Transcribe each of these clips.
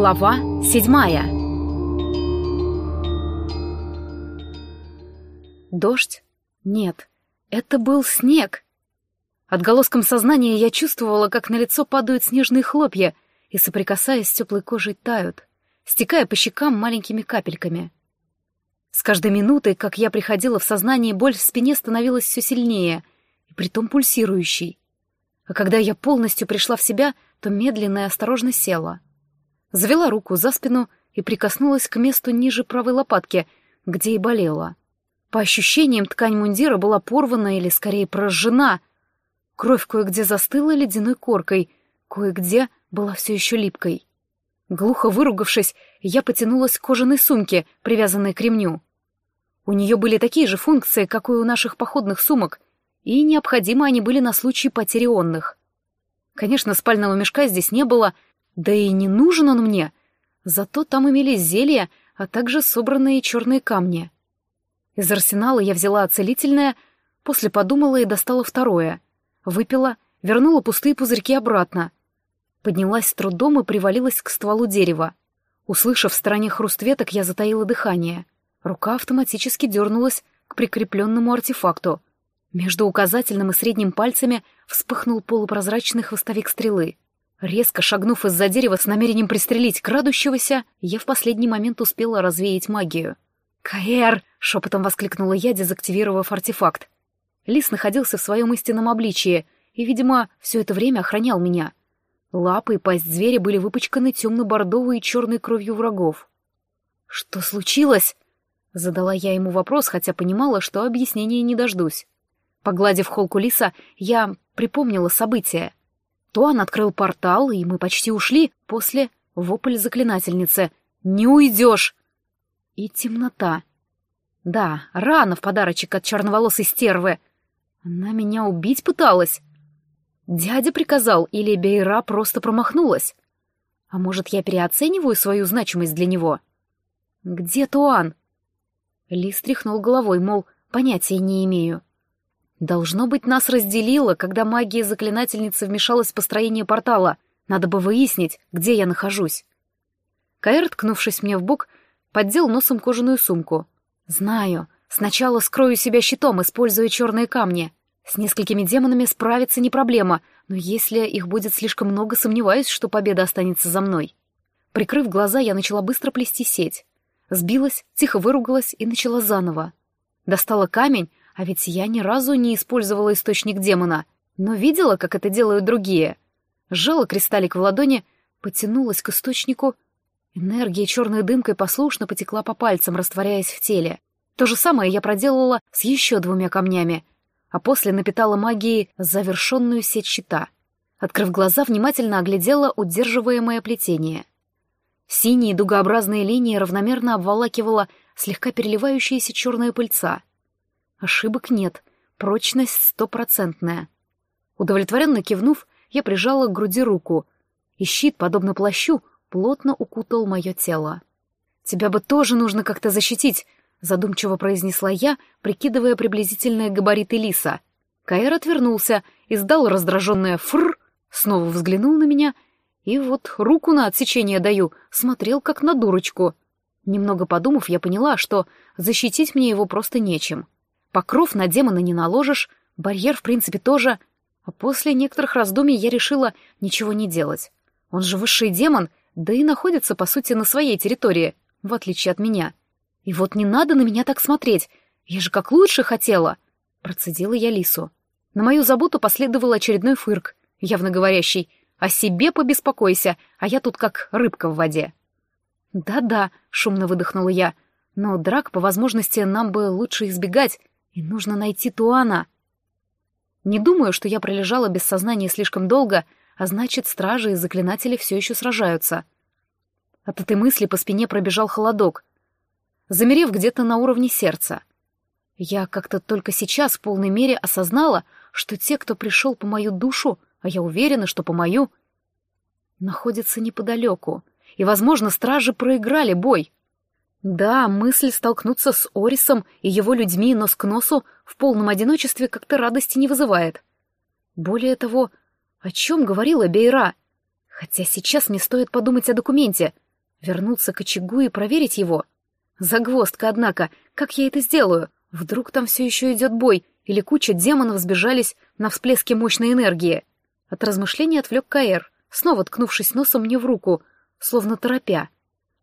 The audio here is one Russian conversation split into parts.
Глава седьмая Дождь? Нет, это был снег. Отголоском сознания я чувствовала, как на лицо падают снежные хлопья и, соприкасаясь с теплой кожей, тают, стекая по щекам маленькими капельками. С каждой минутой, как я приходила в сознание, боль в спине становилась все сильнее, и притом пульсирующей. А когда я полностью пришла в себя, то медленно и осторожно села. Завела руку за спину и прикоснулась к месту ниже правой лопатки, где и болела. По ощущениям, ткань мундира была порвана или, скорее, прожжена. Кровь кое-где застыла ледяной коркой, кое-где была все еще липкой. Глухо выругавшись, я потянулась к кожаной сумке, привязанной к ремню. У нее были такие же функции, как и у наших походных сумок, и необходимы они были на случай потери онных. Конечно, спального мешка здесь не было, да и не нужен он мне, зато там имелись зелья, а также собранные черные камни. Из арсенала я взяла целительное, после подумала и достала второе. Выпила, вернула пустые пузырьки обратно. Поднялась с трудом и привалилась к стволу дерева. Услышав в стороне хруст веток, я затаила дыхание. Рука автоматически дернулась к прикрепленному артефакту — между указательным и средним пальцами вспыхнул полупрозрачный хвостовик стрелы. Резко шагнув из-за дерева с намерением пристрелить крадущегося, я в последний момент успела развеять магию. «Каэр!» — шепотом воскликнула я, дезактивировав артефакт. Лис находился в своем истинном обличии и, видимо, все это время охранял меня. Лапы и пасть зверя были выпачканы темно-бордовой и черной кровью врагов. «Что случилось?» — задала я ему вопрос, хотя понимала, что объяснения не дождусь. Погладив холку лиса, я припомнила события. Туан открыл портал, и мы почти ушли, после вопль заклинательницы «Не уйдешь!» И темнота. Да, рано в подарочек от черноволосой стервы. Она меня убить пыталась. Дядя приказал, или Бейра просто промахнулась. А может, я переоцениваю свою значимость для него? Где Туан? Лис тряхнул головой, мол, понятия не имею. Должно быть, нас разделило, когда магия заклинательницы вмешалась в построение портала. Надо бы выяснить, где я нахожусь. Каэр, ткнувшись мне в бок, поддел носом кожаную сумку. «Знаю. Сначала скрою себя щитом, используя черные камни. С несколькими демонами справиться не проблема, но если их будет слишком много, сомневаюсь, что победа останется за мной». Прикрыв глаза, я начала быстро плести сеть. Сбилась, тихо выругалась и начала заново. Достала камень, а ведь я ни разу не использовала источник демона, но видела, как это делают другие. Сжала кристаллик в ладони, потянулась к источнику. Энергия черной дымкой послушно потекла по пальцам, растворяясь в теле. То же самое я проделала с еще двумя камнями, а после напитала магией завершенную сеть щита. Открыв глаза, внимательно оглядела удерживаемое плетение. Синие дугообразные линии равномерно обволакивала слегка переливающаяся черная пыльца — Ошибок нет, прочность стопроцентная. Удовлетворенно кивнув, я прижала к груди руку, и щит, подобно плащу, плотно укутал мое тело. «Тебя бы тоже нужно как-то защитить», — задумчиво произнесла я, прикидывая приблизительные габариты лиса. Каэр отвернулся, издал раздраженное «фррр», снова взглянул на меня, и вот руку на отсечение даю, смотрел как на дурочку. Немного подумав, я поняла, что защитить мне его просто нечем. Покров на демона не наложишь, барьер, в принципе, тоже. А после некоторых раздумий я решила ничего не делать. Он же высший демон, да и находится, по сути, на своей территории, в отличие от меня. И вот не надо на меня так смотреть, я же как лучше хотела. Процедила я лису. На мою заботу последовал очередной фырк, явно говорящий «О себе побеспокойся, а я тут как рыбка в воде». «Да-да», — шумно выдохнула я, — «но драк, по возможности, нам бы лучше избегать, и нужно найти Туана. Не думаю, что я пролежала без сознания слишком долго, а значит, стражи и заклинатели все еще сражаются. От этой мысли по спине пробежал холодок, замерев где-то на уровне сердца. Я как-то только сейчас в полной мере осознала, что те, кто пришел по мою душу, а я уверена, что по мою, находятся неподалеку, и, возможно, стражи проиграли бой. Да, мысль столкнуться с Орисом и его людьми нос к носу в полном одиночестве как-то радости не вызывает. Более того, о чем говорила Бейра? Хотя сейчас мне стоит подумать о документе. Вернуться к очагу и проверить его? Загвоздка, однако, как я это сделаю? Вдруг там все еще идет бой, или куча демонов сбежались на всплеске мощной энергии? От размышлений отвлек Каэр, снова ткнувшись носом мне в руку, словно торопя.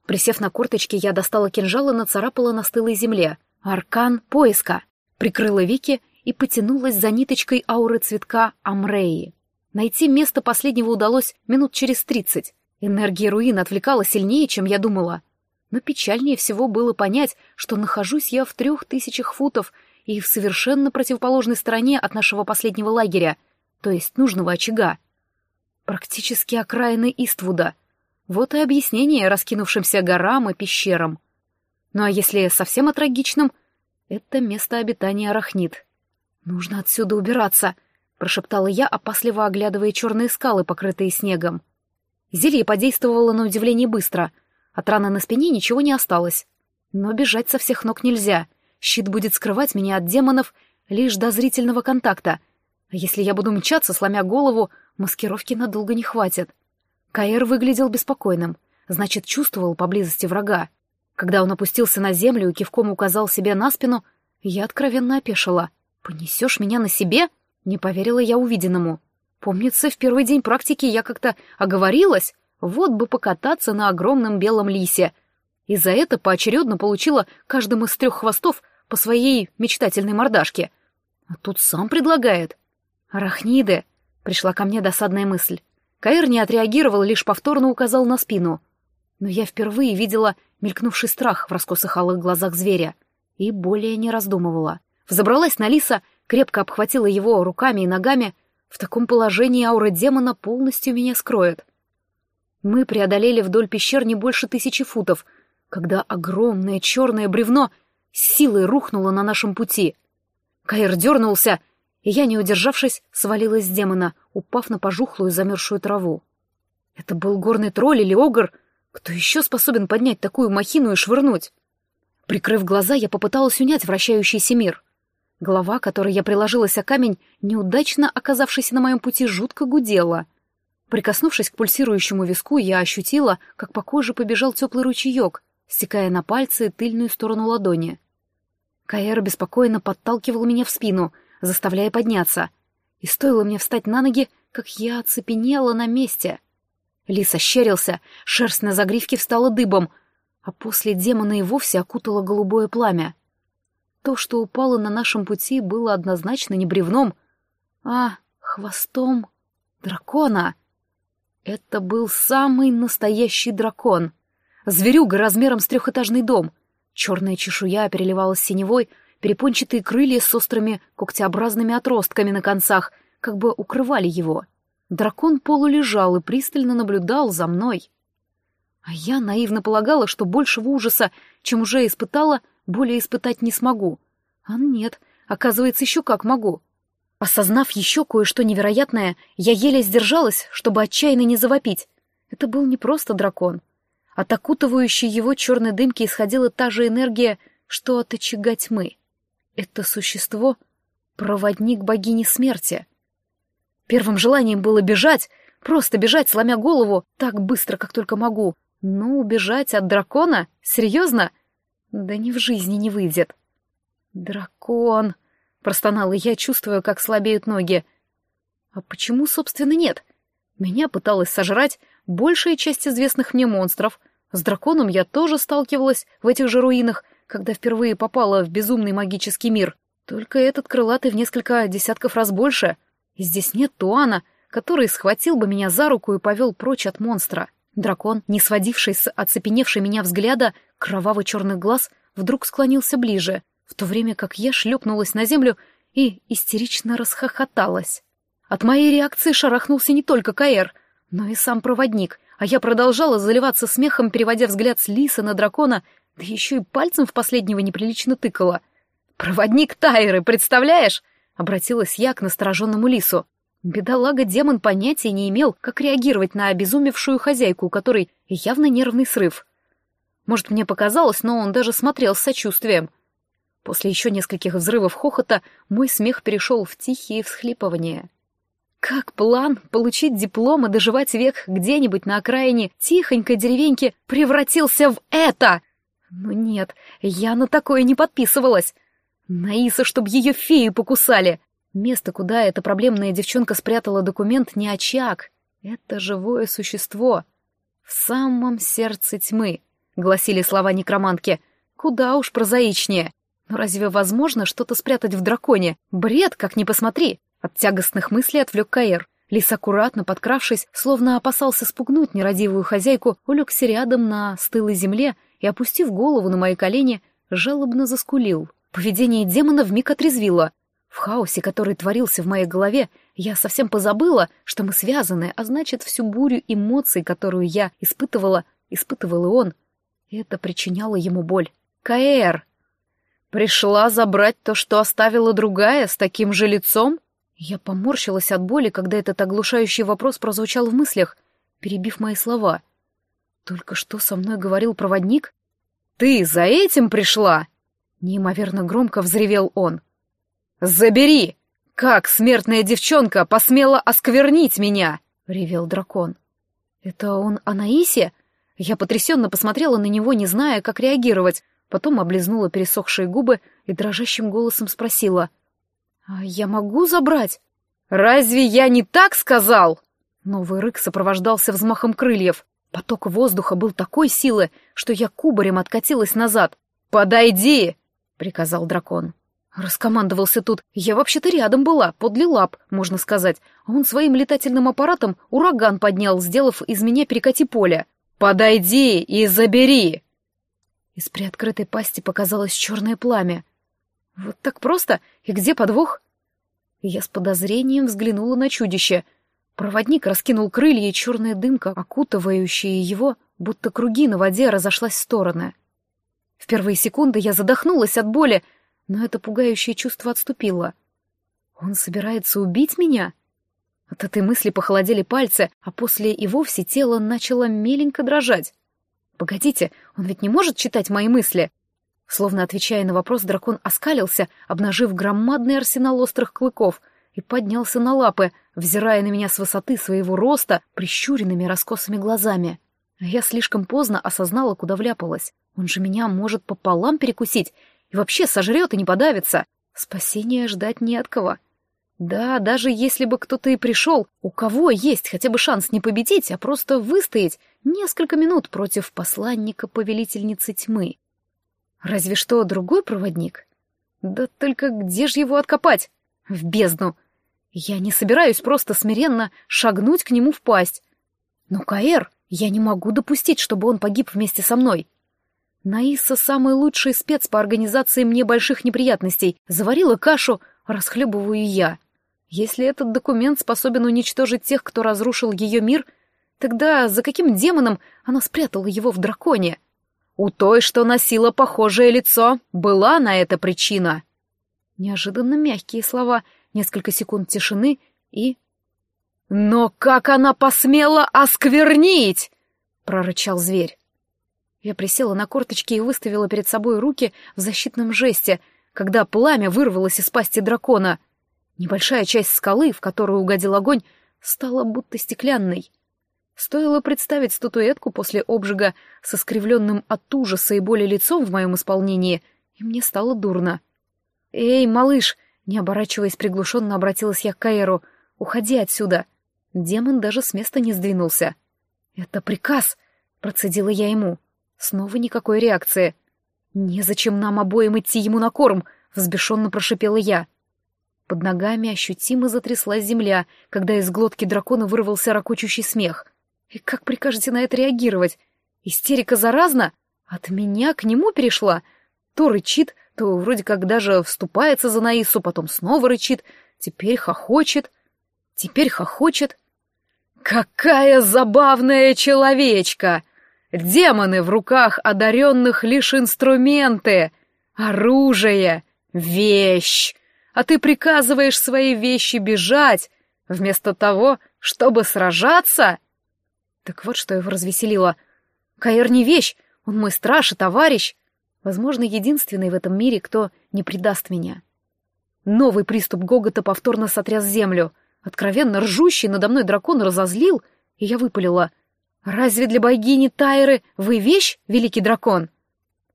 Присев на корточки, я достала кинжал и нацарапала на стылой земле. Аркан поиска. Прикрыла веки и потянулась за ниточкой ауры цветка Амреи. Найти место последнего удалось минут через тридцать. Энергия руин отвлекала сильнее, чем я думала. Но печальнее всего было понять, что нахожусь я в трех тысячах футов и в совершенно противоположной стороне от нашего последнего лагеря, то есть нужного очага. Практически окраины Иствуда. Вот и объяснение раскинувшимся горам и пещерам. Ну а если совсем о трагичном, это место обитания арахнит. «Нужно отсюда убираться», — прошептала я, опасливо оглядывая черные скалы, покрытые снегом. Зелье подействовало на удивление быстро. От раны на спине ничего не осталось. Но бежать со всех ног нельзя. Щит будет скрывать меня от демонов лишь до зрительного контакта. А если я буду мчаться, сломя голову, маскировки надолго не хватит. Каэр выглядел беспокойным, значит, чувствовал поблизости врага. Когда он опустился на землю и кивком указал себе на спину, я откровенно опешила. «Понесешь меня на себе?» Не поверила я увиденному. Помнится, в первый день практики я как-то оговорилась, вот бы покататься на огромном белом лисе. И за это поочередно получила каждым из трех хвостов по своей мечтательной мордашке. А тут сам предлагает. «Арахниды!» — пришла ко мне досадная мысль. Каир не отреагировал, лишь повторно указал на спину. Но я впервые видела мелькнувший страх в раскосых глазах зверя и более не раздумывала. Взобралась на лиса, крепко обхватила его руками и ногами — в таком положении аура демона полностью меня скроет. Мы преодолели вдоль пещер не больше тысячи футов, когда огромное черное бревно с силой рухнуло на нашем пути. Каир дернулся, я, не удержавшись, свалилась с демона, упав на пожухлую замерзшую траву. Это был горный тролль или огр? Кто еще способен поднять такую махину и швырнуть? Прикрыв глаза, я попыталась унять вращающийся мир. Голова, которой я приложилась о камень, неудачно оказавшись на моем пути, жутко гудела. Прикоснувшись к пульсирующему виску, я ощутила, как по коже побежал теплый ручеек, стекая на пальцы тыльную сторону ладони. Каэр беспокойно подталкивал меня в спину, заставляя подняться. И стоило мне встать на ноги, как я оцепенела на месте. Лис ощерился, шерсть на загривке встала дыбом, а после демона и вовсе окутало голубое пламя. То, что упало на нашем пути, было однозначно не бревном, а хвостом дракона. Это был самый настоящий дракон. Зверюга размером с трехэтажный дом. Черная чешуя переливалась синевой, перепончатые крылья с острыми когтеобразными отростками на концах как бы укрывали его. Дракон полулежал и пристально наблюдал за мной. А я наивно полагала, что большего ужаса, чем уже испытала, — более испытать не смогу. А нет, оказывается, еще как могу. Осознав еще кое-что невероятное, я еле сдержалась, чтобы отчаянно не завопить. Это был не просто дракон. От окутывающей его черной дымки исходила та же энергия, что от очага тьмы. Это существо — проводник богини смерти. Первым желанием было бежать, просто бежать, сломя голову, так быстро, как только могу. Но убежать от дракона? Серьезно? Да ни в жизни не выйдет. Дракон, простонала я, чувствуя, как слабеют ноги. А почему, собственно, нет? Меня пыталась сожрать большая часть известных мне монстров. С драконом я тоже сталкивалась в этих же руинах, когда впервые попала в безумный магический мир. Только этот крылатый в несколько десятков раз больше. И здесь нет Туана, который схватил бы меня за руку и повел прочь от монстра. Дракон, не сводивший с оцепеневшей меня взгляда кроваво-черных глаз, вдруг склонился ближе, в то время как я шлепнулась на землю и истерично расхохоталась. От моей реакции шарахнулся не только Каэр, но и сам проводник, а я продолжала заливаться смехом, переводя взгляд с лиса на дракона, да еще и пальцем в последнего неприлично тыкала. «Проводник Тайры, представляешь?» — обратилась я к настороженному лису. Бедолага-демон понятия не имел, как реагировать на обезумевшую хозяйку, у которой явно нервный срыв. Может, мне показалось, но он даже смотрел с сочувствием. После еще нескольких взрывов хохота мой смех перешел в тихие всхлипывания. Как план получить диплом и доживать век где-нибудь на окраине тихонькой деревеньки превратился в это? Ну нет, я на такое не подписывалась. Наиса, чтоб ее феи покусали. Место, куда эта проблемная девчонка спрятала документ, не очаг. Это живое существо. В самом сердце тьмы, гласили слова некромантки. Куда уж прозаичнее. Но разве возможно что-то спрятать в драконе? Бред, как ни посмотри. От тягостных мыслей отвлек Каэр. Лис, аккуратно подкравшись, словно опасался спугнуть нерадивую хозяйку, улегся рядом на стылой земле и, опустив голову на мои колени, жалобно заскулил. Поведение демона вмиг отрезвило. В хаосе, который творился в моей голове, я совсем позабыла, что мы связаны, а значит, всю бурю эмоций, которую я испытывала, испытывал и он. Это причиняло ему боль. «Каэр!» «Пришла забрать то, что оставила другая, с таким же лицом?» Я поморщилась от боли, когда этот оглушающий вопрос прозвучал в мыслях, перебив мои слова. Только что со мной говорил проводник? «Ты за этим пришла?» Неимоверно громко взревел он. «Забери! Как смертная девчонка посмела осквернить меня!» — ревел дракон. «Это он о Наисе?» Я потрясенно посмотрела на него, не зная, как реагировать, потом облизнула пересохшие губы и дрожащим голосом спросила. «А я могу забрать?» «Разве я не так сказал?» Новый рык сопровождался взмахом крыльев. Поток воздуха был такой силы, что я кубарем откатилась назад. «Подойди!» — приказал дракон. Раскомандовался тут. Я вообще-то рядом была, подле лап, можно сказать. А он своим летательным аппаратом ураган поднял, сделав из меня перекати поля. «Подойди и забери!» Из приоткрытой пасти показалось черное пламя. Вот так просто? И где подвох? Я с подозрением взглянула на чудище. Проводник раскинул крылья, и черная дымка, окутывающая его, будто круги на воде, разошлась в стороны. В первые секунды я задохнулась от боли, но это пугающее чувство отступило. Он собирается убить меня? От этой мысли похолодели пальцы, а после и вовсе тело начало меленько дрожать. Погодите, он ведь не может читать мои мысли. Словно отвечая на вопрос, дракон оскалился, обнажив громадный арсенал острых клыков, и поднялся на лапы, взирая на меня с высоты своего роста прищуренными раскосыми глазами. А я слишком поздно осознала, куда вляпалась. Он же меня может пополам перекусить и вообще сожрет и не подавится. Спасения ждать не от кого. Да, даже если бы кто-то и пришел, у кого есть хотя бы шанс не победить, а просто выстоять несколько минут против посланника-повелительницы тьмы. Разве что другой проводник? Да только где же его откопать? В бездну. Я не собираюсь просто смиренно шагнуть к нему в пасть. Но Каэр, я не могу допустить, чтобы он погиб вместе со мной. Наиса самый лучший спец по организации мне больших неприятностей. Заварила кашу, расхлебываю я. Если этот документ способен уничтожить тех, кто разрушил ее мир, тогда за каким демоном она спрятала его в драконе? У той, что носила похожее лицо, была на это причина. Неожиданно мягкие слова, несколько секунд тишины и... «Но как она посмела осквернить!» — прорычал зверь. Я присела на корточки и выставила перед собой руки в защитном жесте, когда пламя вырвалось из пасти дракона. Небольшая часть скалы, в которую угодил огонь, стала будто стеклянной. Стоило представить статуэтку после обжига со скривленным от ужаса и боли лицом в моем исполнении, и мне стало дурно. «Эй, малыш!» — не оборачиваясь приглушенно, обратилась я к Каэру. «Уходи отсюда!» Демон даже с места не сдвинулся. «Это приказ!» — процедила я ему. Снова никакой реакции. «Незачем нам обоим идти ему на корм!» — взбешенно прошипела я. Под ногами ощутимо затряслась земля, когда из глотки дракона вырвался ракочущий смех. И как прикажете на это реагировать? Истерика заразна? От меня к нему перешла? То рычит, то вроде как даже вступается за Наису, потом снова рычит, теперь хохочет, теперь хохочет. «Какая забавная человечка!» Демоны в руках одаренных лишь инструменты, оружие, вещь. А ты приказываешь свои вещи бежать, вместо того, чтобы сражаться? Так вот, что его развеселило. Каэр не вещь, он мой страж и товарищ. Возможно, единственный в этом мире, кто не предаст меня. Новый приступ гогота повторно сотряс землю. Откровенно ржущий надо мной дракон разозлил, и я выпалила. «Разве для богини Тайры вы вещь, великий дракон?»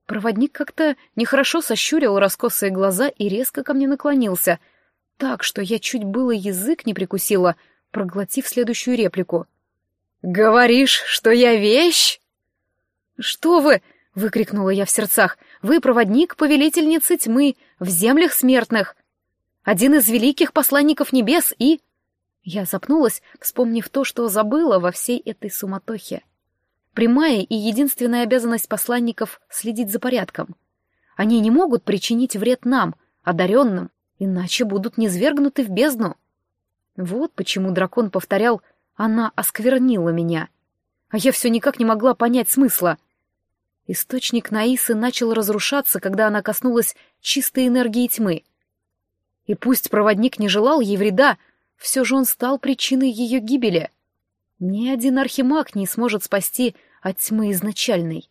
Проводник как-то нехорошо сощурил раскосые глаза и резко ко мне наклонился, так что я чуть было язык не прикусила, проглотив следующую реплику. «Говоришь, что я вещь?» «Что вы!» — выкрикнула я в сердцах. «Вы проводник повелительницы тьмы в землях смертных, один из великих посланников небес и...» Я запнулась, вспомнив то, что забыла во всей этой суматохе. Прямая и единственная обязанность посланников — следить за порядком. Они не могут причинить вред нам, одаренным, иначе будут низвергнуты в бездну. Вот почему дракон повторял «она осквернила меня». А я все никак не могла понять смысла. Источник Наисы начал разрушаться, когда она коснулась чистой энергии тьмы. И пусть проводник не желал ей вреда, все же он стал причиной ее гибели — ни один архимаг не сможет спасти от тьмы изначальной.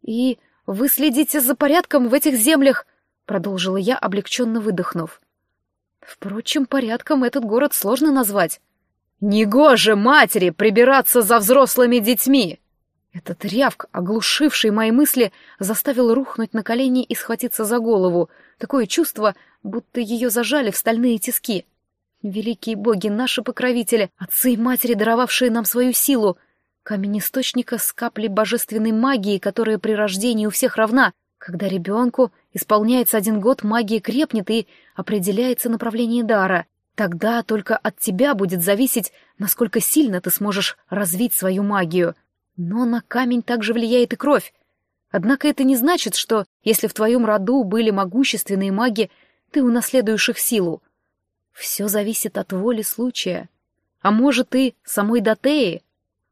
«И вы следите за порядком в этих землях?» — продолжила я, облегченно выдохнув. Впрочем, порядком этот город сложно назвать. «Негоже матери прибираться за взрослыми детьми!» Этот рявк, оглушивший мои мысли, заставил рухнуть на колени и схватиться за голову. Такое чувство, будто ее зажали в стальные тиски. Великие боги, наши покровители, отцы и матери, даровавшие нам свою силу, камень источника с каплей божественной магии, которая при рождении у всех равна. Когда ребенку исполняется один год, магия крепнет и определяется направление дара. Тогда только от тебя будет зависеть, насколько сильно ты сможешь развить свою магию. Но на камень также влияет и кровь. Однако это не значит, что, если в твоем роду были могущественные маги, ты унаследуешь их силу. Все зависит от воли случая. А может, и самой Дотеи.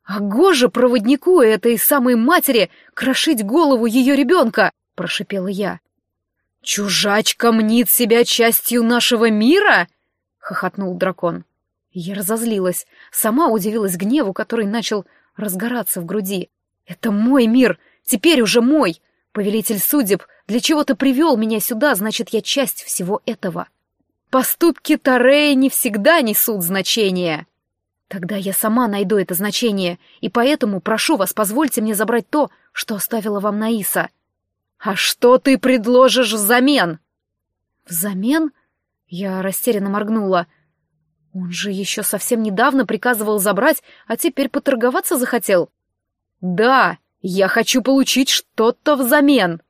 А гоже проводнику этой самой матери крошить голову ее ребенка, прошипела я. Чужачка мнит себя частью нашего мира? хохотнул дракон. Я разозлилась, сама удивилась гневу, который начал разгораться в груди. Это мой мир, теперь уже мой. Повелитель судеб, для чего ты привел меня сюда, значит, я часть всего этого. Поступки Тарея не всегда несут значение. Тогда я сама найду это значение, и поэтому прошу вас, позвольте мне забрать то, что оставила вам Наиса. А что ты предложишь взамен? Взамен? Я растерянно моргнула. Он же еще совсем недавно приказывал забрать, а теперь поторговаться захотел. Да, я хочу получить что-то взамен.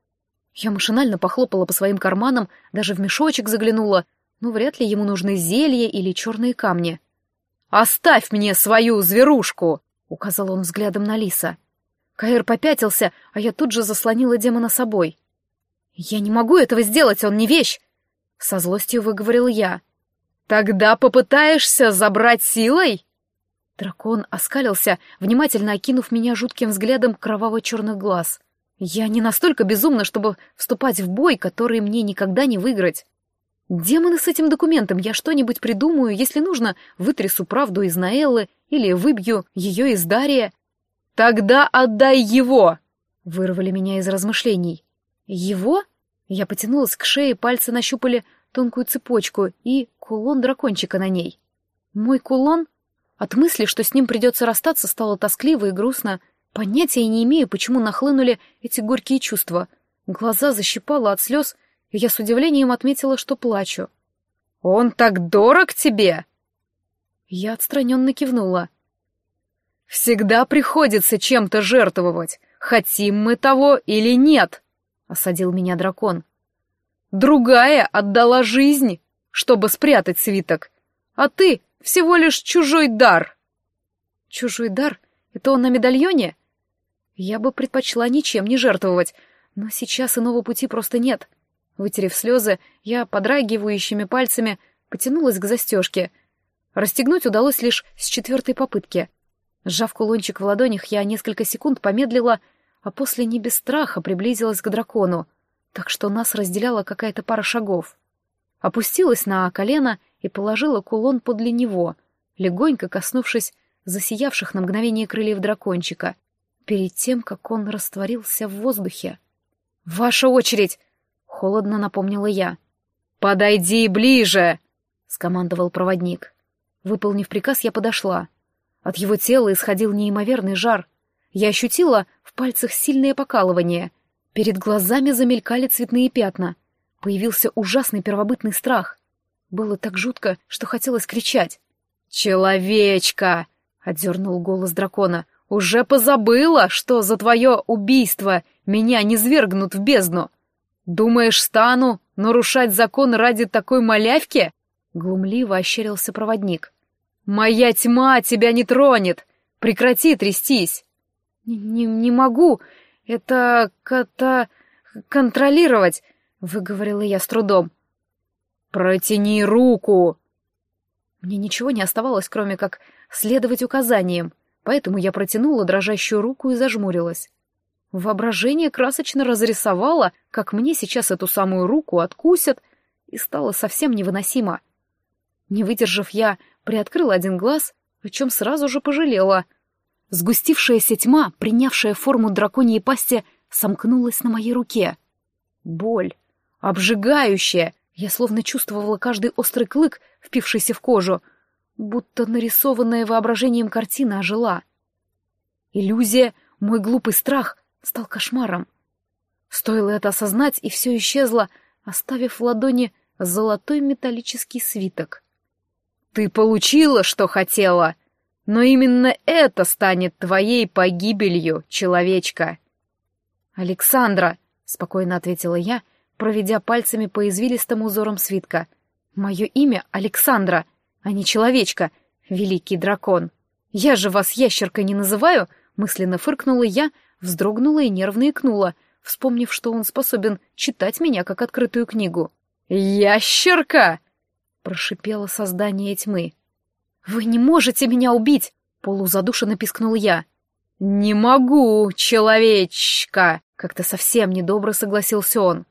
Я машинально похлопала по своим карманам, даже в мешочек заглянула, но вряд ли ему нужны зелья или черные камни. «Оставь мне свою зверушку!» — указал он взглядом на лиса. Каэр попятился, а я тут же заслонила демона собой. «Я не могу этого сделать, он не вещь!» — со злостью выговорил я. «Тогда попытаешься забрать силой?» Дракон оскалился, внимательно окинув меня жутким взглядом кроваво-черных глаз. «Я не настолько безумна, чтобы вступать в бой, который мне никогда не выиграть. Демоны с этим документом, я что-нибудь придумаю, если нужно, вытрясу правду из Наэллы или выбью ее из Дария. Тогда отдай его! Вырвали меня из размышлений. Его? Я потянулась к шее, пальцы нащупали тонкую цепочку и кулон дракончика на ней. Мой кулон? От мысли, что с ним придется расстаться, стало тоскливо и грустно. Понятия не имею, почему нахлынули эти горькие чувства. Глаза защипало от слез, и я с удивлением отметила, что плачу. «Он так дорог тебе?» Я отстраненно кивнула. «Всегда приходится чем-то жертвовать, хотим мы того или нет», — осадил меня дракон. «Другая отдала жизнь, чтобы спрятать свиток, а ты всего лишь чужой дар». «Чужой дар? Это он на медальоне?» Я бы предпочла ничем не жертвовать, но сейчас иного пути просто нет. Вытерев слезы, я подрагивающими пальцами потянулась к застежке. Расстегнуть удалось лишь с четвертой попытки. Сжав кулончик в ладонях, я несколько секунд помедлила, а после не без страха приблизилась к дракону, так что нас разделяла какая-то пара шагов. Опустилась на колено и положила кулон подле него, легонько коснувшись засиявших на мгновение крыльев дракончика, перед тем, как он растворился в воздухе. «Ваша очередь!» Холодно напомнила я. «Подойди ближе!» скомандовал проводник. Выполнив приказ, я подошла. От его тела исходил неимоверный жар. Я ощутила в пальцах сильное покалывание. Перед глазами замелькали цветные пятна. Появился ужасный первобытный страх. Было так жутко, что хотелось кричать. «Человечка!» — отдернул голос дракона. «Уже позабыла, что за твое убийство меня не свергнут в бездну? Думаешь, стану нарушать закон ради такой малявки?» Глумливо ощерился проводник. «Моя тьма тебя не тронет! Прекрати трястись!» «Не, не, могу это... кота... контролировать!» — выговорила я с трудом. «Протяни руку!» Мне ничего не оставалось, кроме как следовать указаниям, поэтому я протянула дрожащую руку и зажмурилась. Воображение красочно разрисовало, как мне сейчас эту самую руку откусят, и стало совсем невыносимо. Не выдержав, я приоткрыла один глаз, о чем сразу же пожалела. Сгустившаяся тьма, принявшая форму драконьей пасти, сомкнулась на моей руке. Боль. Обжигающая. Я словно чувствовала каждый острый клык, впившийся в кожу, будто нарисованная воображением картина ожила. Иллюзия, мой глупый страх, стал кошмаром. Стоило это осознать, и все исчезло, оставив в ладони золотой металлический свиток. Ты получила, что хотела, но именно это станет твоей погибелью, человечка. Александра, спокойно ответила я, проведя пальцами по извилистым узорам свитка. Мое имя Александра, а не человечка, великий дракон. Я же вас ящеркой не называю, мысленно фыркнула я, вздрогнула и нервно икнула, вспомнив, что он способен читать меня как открытую книгу. «Ящерка!» прошипело создание тьмы. «Вы не можете меня убить!» — полузадушенно пискнул я. «Не могу, человечка!» — как-то совсем недобро согласился он.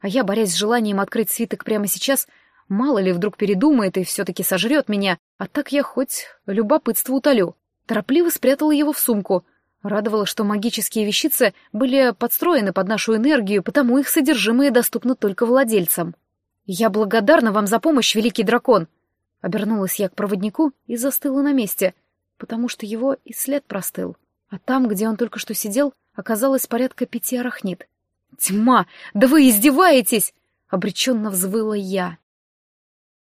А я, борясь с желанием открыть свиток прямо сейчас, мало ли вдруг передумает и все-таки сожрет меня, а так я хоть любопытство утолю. Торопливо спрятала его в сумку. Радовало, что магические вещицы были подстроены под нашу энергию, потому их содержимое доступно только владельцам. «Я благодарна вам за помощь, великий дракон!» Обернулась я к проводнику и застыла на месте, потому что его и след простыл. А там, где он только что сидел, оказалось порядка пяти арахнит. «Тьма! Да вы издеваетесь!» — обреченно взвыла я.